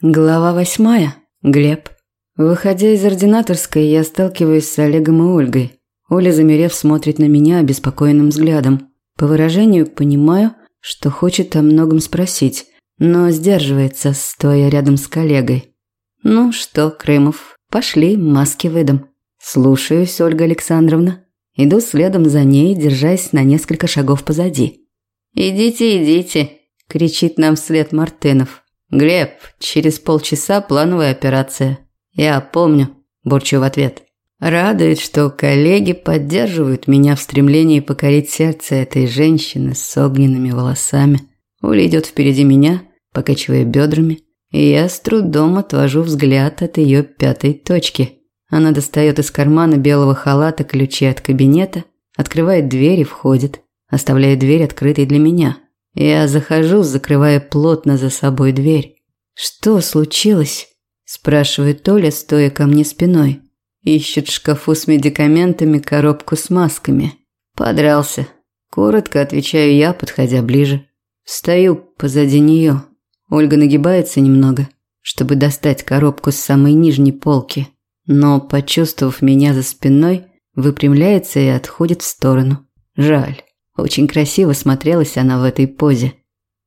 Глава восьмая. Глеб. Выходя из ординаторской, я сталкиваюсь с Олегом и Ольгой. Оля, замерев, смотрит на меня обеспокоенным взглядом. По выражению понимаю, что хочет о многом спросить, но сдерживается, стоя рядом с коллегой. «Ну что, Крымов, пошли, маски выдам». «Слушаюсь, Ольга Александровна». Иду следом за ней, держась на несколько шагов позади. «Идите, идите», – кричит нам вслед Мартынов. «Глеб, через полчаса плановая операция». «Я помню», – бурчу в ответ. Радует, что коллеги поддерживают меня в стремлении покорить сердце этой женщины с огненными волосами. Уля идет впереди меня, покачивая бедрами, и я с трудом отвожу взгляд от ее пятой точки. Она достает из кармана белого халата ключи от кабинета, открывает дверь и входит, оставляя дверь открытой для меня. Я захожу, закрывая плотно за собой дверь. «Что случилось?» – спрашивает Толя, стоя ко мне спиной. Ищет в шкафу с медикаментами коробку с масками. Подрался. Коротко отвечаю я, подходя ближе. Стою позади нее. Ольга нагибается немного, чтобы достать коробку с самой нижней полки. Но, почувствовав меня за спиной, выпрямляется и отходит в сторону. Жаль. Очень красиво смотрелась она в этой позе.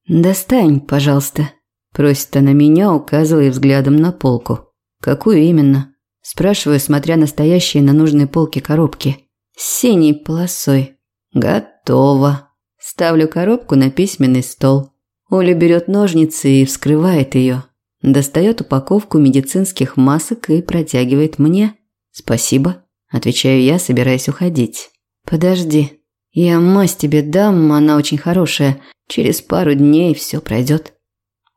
«Достань, пожалуйста», – просит она меня, указывая взглядом на полку. «Какую именно?» – спрашиваю, смотря на стоящие на нужной полке коробки. «С синей полосой». «Готово». Ставлю коробку на письменный стол. Оля берет ножницы и вскрывает ее. Достает упаковку медицинских масок и протягивает мне. «Спасибо», – отвечаю я, собираясь уходить. «Подожди», я мазь тебе дам, она очень хорошая. Через пару дней все пройдет.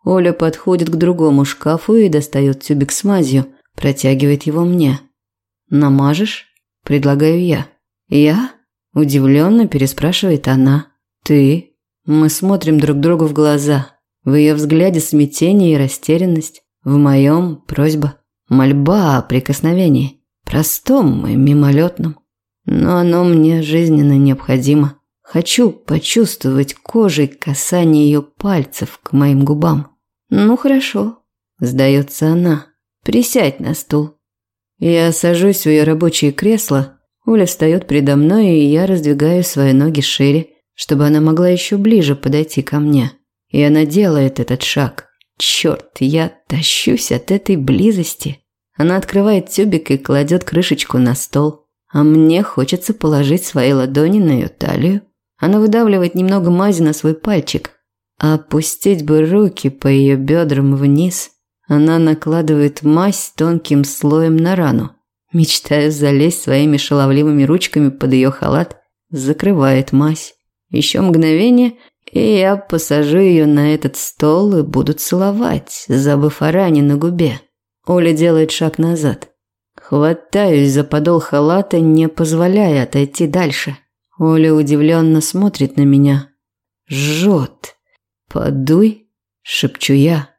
Оля подходит к другому шкафу и достает тюбик с мазью, протягивает его мне. «Намажешь?» – предлагаю я. «Я?» – удивленно переспрашивает она. «Ты?» Мы смотрим друг другу в глаза. В ее взгляде смятение и растерянность. В моем – просьба. Мольба о прикосновении. Простом и мимолетном. Но оно мне жизненно необходимо. Хочу почувствовать кожей касание ее пальцев к моим губам. Ну хорошо, сдается она. Присядь на стул. Я сажусь в ее рабочее кресло. Оля встает передо мной, и я раздвигаю свои ноги шире, чтобы она могла еще ближе подойти ко мне. И она делает этот шаг. Черт, я тащусь от этой близости. Она открывает тюбик и кладет крышечку на стол. А мне хочется положить свои ладони на ее талию. Она выдавливает немного мази на свой пальчик. А опустить бы руки по ее бедрам вниз. Она накладывает мазь тонким слоем на рану. Мечтаю залезть своими шаловливыми ручками под ее халат. Закрывает мазь. Еще мгновение, и я посажу ее на этот стол и буду целовать, забыв о ране на губе. Оля делает шаг назад. Хватаюсь за подол халата, не позволяя отойти дальше. Оля удивленно смотрит на меня. Жжет. «Подуй», – шепчу я.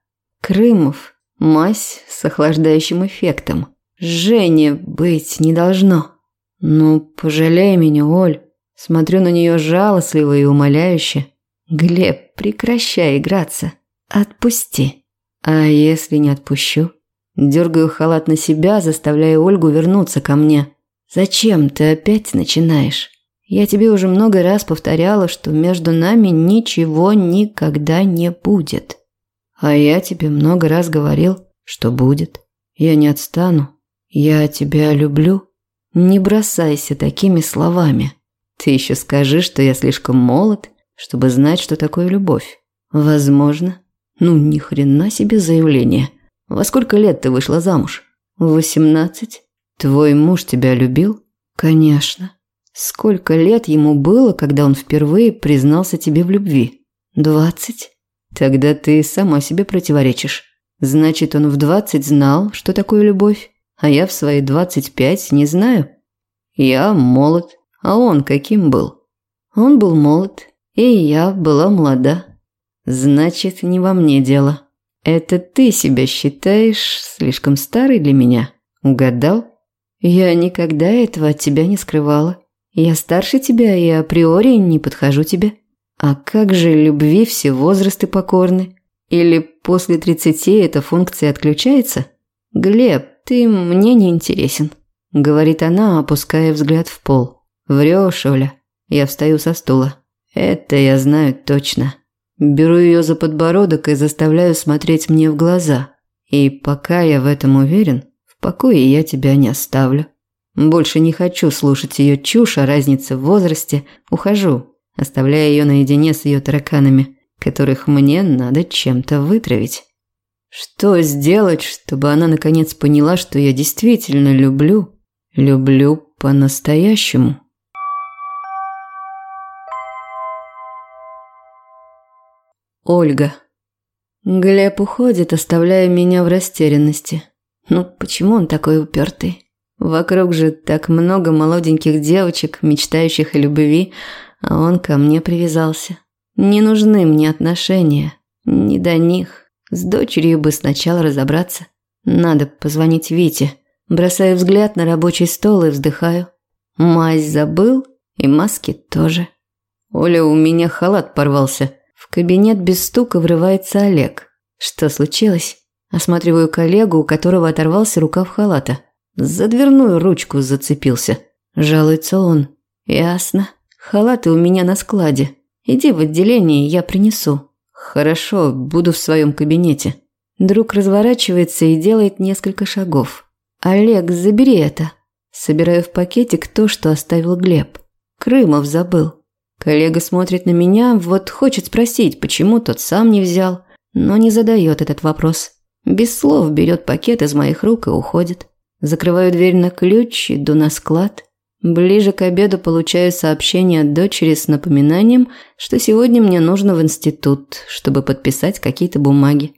«Крымов. Мазь с охлаждающим эффектом. Жжение быть не должно». «Ну, пожалей меня, Оль». Смотрю на нее жалостливо и умоляюще. «Глеб, прекращай играться. Отпусти. А если не отпущу?» Дергаю халат на себя, заставляя Ольгу вернуться ко мне. «Зачем ты опять начинаешь? Я тебе уже много раз повторяла, что между нами ничего никогда не будет. А я тебе много раз говорил, что будет. Я не отстану. Я тебя люблю. Не бросайся такими словами. Ты еще скажи, что я слишком молод, чтобы знать, что такое любовь. Возможно. Ну, ни хрена себе заявление. Во сколько лет ты вышла замуж? Восемнадцать. Твой муж тебя любил? Конечно. Сколько лет ему было, когда он впервые признался тебе в любви? Двадцать. Тогда ты сама себе противоречишь. Значит, он в двадцать знал, что такое любовь, а я в свои двадцать пять не знаю. Я молод, а он каким был? Он был молод, и я была молода. Значит, не во мне дело. Это ты себя считаешь слишком старой для меня? Угадал? Я никогда этого от тебя не скрывала. Я старше тебя и априори не подхожу тебе. А как же любви все возрасты покорны? Или после 30 эта функция отключается? Глеб, ты мне не интересен, говорит она, опуская взгляд в пол. Врешь, Оля. Я встаю со стула. Это я знаю точно. Беру ее за подбородок и заставляю смотреть мне в глаза. И пока я в этом уверен, в покое я тебя не оставлю. Больше не хочу слушать ее чушь о разнице в возрасте. Ухожу, оставляя ее наедине с ее тараканами, которых мне надо чем-то вытравить. Что сделать, чтобы она наконец поняла, что я действительно люблю, люблю по-настоящему? Ольга. Глеб уходит, оставляя меня в растерянности. Ну, почему он такой упертый? Вокруг же так много молоденьких девочек, мечтающих о любви, а он ко мне привязался. Не нужны мне отношения, не до них. С дочерью бы сначала разобраться. Надо позвонить Вите. Бросаю взгляд на рабочий стол и вздыхаю. Мазь забыл, и маски тоже. Оля, у меня халат порвался. В кабинет без стука врывается Олег. Что случилось? Осматриваю коллегу, у которого оторвался рукав халата. За дверную ручку зацепился. Жалуется он. Ясно. Халаты у меня на складе. Иди в отделение, я принесу. Хорошо, буду в своем кабинете. Друг разворачивается и делает несколько шагов. Олег, забери это. Собираю в пакетик то, что оставил Глеб. Крымов забыл. Коллега смотрит на меня, вот хочет спросить, почему тот сам не взял, но не задает этот вопрос. Без слов берет пакет из моих рук и уходит. Закрываю дверь на ключ, иду на склад. Ближе к обеду получаю сообщение от дочери с напоминанием, что сегодня мне нужно в институт, чтобы подписать какие-то бумаги.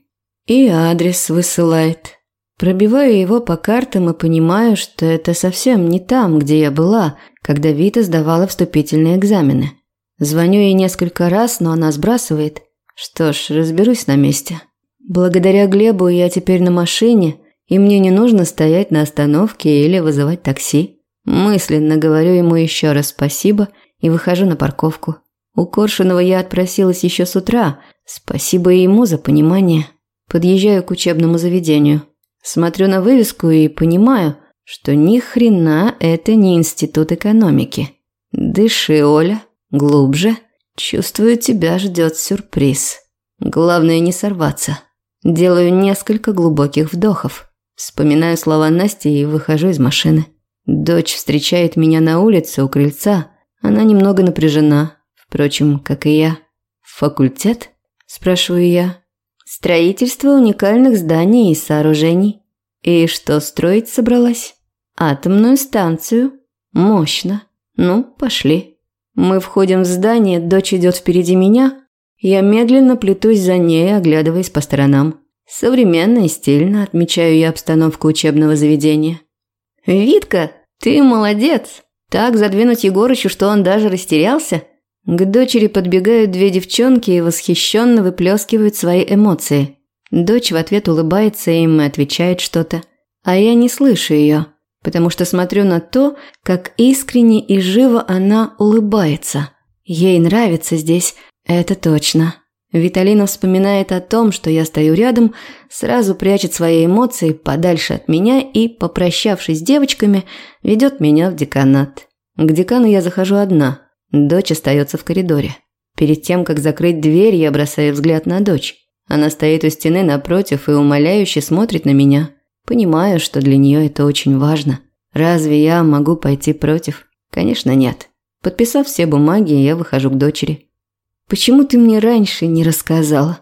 И адрес высылает. Пробиваю его по картам и понимаю, что это совсем не там, где я была, когда Вита сдавала вступительные экзамены. Звоню ей несколько раз, но она сбрасывает. Что ж, разберусь на месте. Благодаря Глебу я теперь на машине, и мне не нужно стоять на остановке или вызывать такси. Мысленно говорю ему еще раз спасибо и выхожу на парковку. У Коршунова я отпросилась еще с утра. Спасибо ему за понимание. Подъезжаю к учебному заведению. Смотрю на вывеску и понимаю, что ни хрена это не институт экономики. Дыши, Оля. Глубже. Чувствую, тебя ждет сюрприз. Главное не сорваться. Делаю несколько глубоких вдохов. Вспоминаю слова Насти и выхожу из машины. Дочь встречает меня на улице у крыльца. Она немного напряжена, впрочем, как и я. «Факультет?» – спрашиваю я. «Строительство уникальных зданий и сооружений». «И что строить собралась?» «Атомную станцию». «Мощно. Ну, пошли». Мы входим в здание, дочь идет впереди меня. Я медленно плетусь за ней, оглядываясь по сторонам. Современно и стильно отмечаю я обстановку учебного заведения. «Витка, ты молодец! Так задвинуть Егорычу, что он даже растерялся?» К дочери подбегают две девчонки и восхищенно выплескивают свои эмоции. Дочь в ответ улыбается им и отвечает что-то. А я не слышу ее потому что смотрю на то, как искренне и живо она улыбается. Ей нравится здесь, это точно. Виталина вспоминает о том, что я стою рядом, сразу прячет свои эмоции подальше от меня и, попрощавшись с девочками, ведет меня в деканат. К декану я захожу одна, дочь остается в коридоре. Перед тем, как закрыть дверь, я бросаю взгляд на дочь. Она стоит у стены напротив и умоляюще смотрит на меня. Понимаю, что для нее это очень важно. Разве я могу пойти против? Конечно, нет. Подписав все бумаги, я выхожу к дочери. Почему ты мне раньше не рассказала?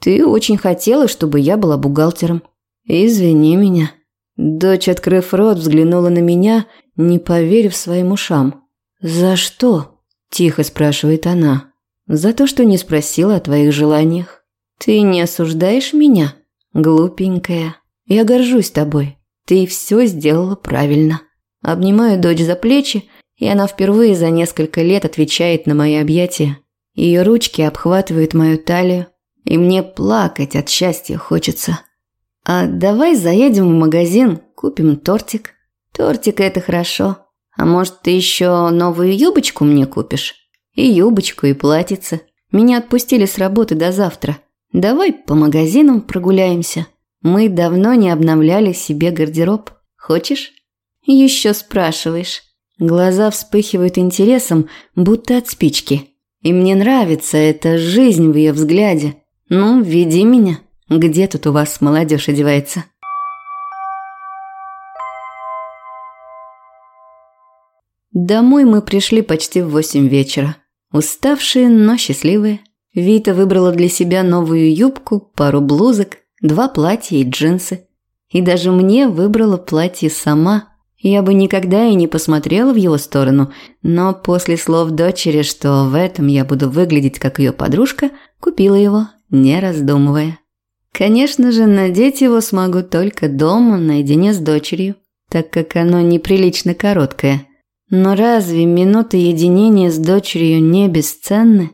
Ты очень хотела, чтобы я была бухгалтером. Извини меня. Дочь, открыв рот, взглянула на меня, не поверив своим ушам. За что? тихо спрашивает она. За то, что не спросила о твоих желаниях. Ты не осуждаешь меня, глупенькая? Я горжусь тобой. Ты все сделала правильно. Обнимаю дочь за плечи, и она впервые за несколько лет отвечает на мои объятия. Ее ручки обхватывают мою талию, и мне плакать от счастья хочется. А давай заедем в магазин, купим тортик. Тортик это хорошо. А может, ты еще новую юбочку мне купишь? И юбочку, и платьице. Меня отпустили с работы до завтра. Давай по магазинам прогуляемся. Мы давно не обновляли себе гардероб. Хочешь? Еще спрашиваешь. Глаза вспыхивают интересом, будто от спички. И мне нравится эта жизнь в ее взгляде. Ну, веди меня. Где тут у вас молодежь одевается? Домой мы пришли почти в восемь вечера. Уставшие, но счастливые. Вита выбрала для себя новую юбку, пару блузок, два платья и джинсы. И даже мне выбрала платье сама. Я бы никогда и не посмотрела в его сторону, но после слов дочери, что в этом я буду выглядеть как ее подружка, купила его, не раздумывая. Конечно же, надеть его смогу только дома, наедине с дочерью, так как оно неприлично короткое – но разве минуты единения с дочерью не бесценны?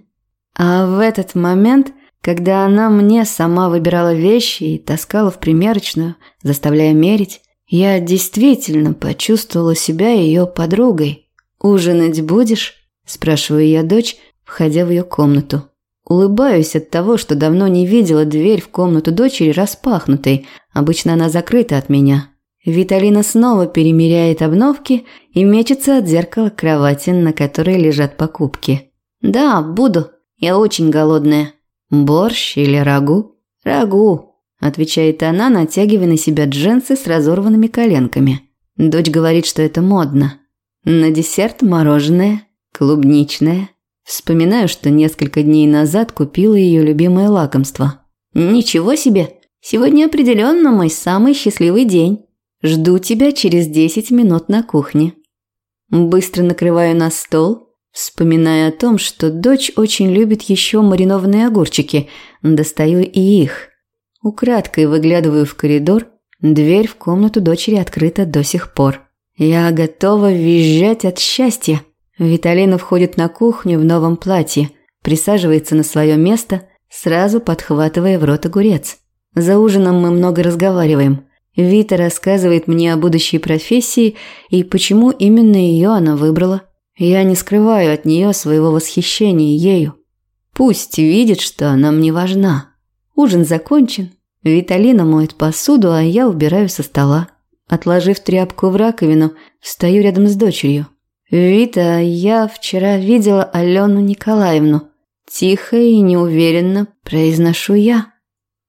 А в этот момент, когда она мне сама выбирала вещи и таскала в примерочную, заставляя мерить, я действительно почувствовала себя ее подругой. «Ужинать будешь?» – спрашиваю я дочь, входя в ее комнату. Улыбаюсь от того, что давно не видела дверь в комнату дочери распахнутой, обычно она закрыта от меня. Виталина снова перемеряет обновки и мечется от зеркала кровати, на которой лежат покупки. «Да, буду. Я очень голодная». «Борщ или рагу?» «Рагу», – отвечает она, натягивая на себя джинсы с разорванными коленками. Дочь говорит, что это модно. На десерт мороженое, клубничное. Вспоминаю, что несколько дней назад купила ее любимое лакомство. «Ничего себе! Сегодня определенно мой самый счастливый день». Жду тебя через десять минут на кухне. Быстро накрываю на стол, вспоминая о том, что дочь очень любит еще маринованные огурчики. Достаю и их. Украдкой выглядываю в коридор. Дверь в комнату дочери открыта до сих пор. Я готова визжать от счастья. Виталина входит на кухню в новом платье, присаживается на свое место, сразу подхватывая в рот огурец. За ужином мы много разговариваем. Вита рассказывает мне о будущей профессии и почему именно ее она выбрала. Я не скрываю от нее своего восхищения ею. Пусть видит, что она мне важна. Ужин закончен. Виталина моет посуду, а я убираю со стола. Отложив тряпку в раковину, встаю рядом с дочерью. «Вита, я вчера видела Алену Николаевну». Тихо и неуверенно произношу я.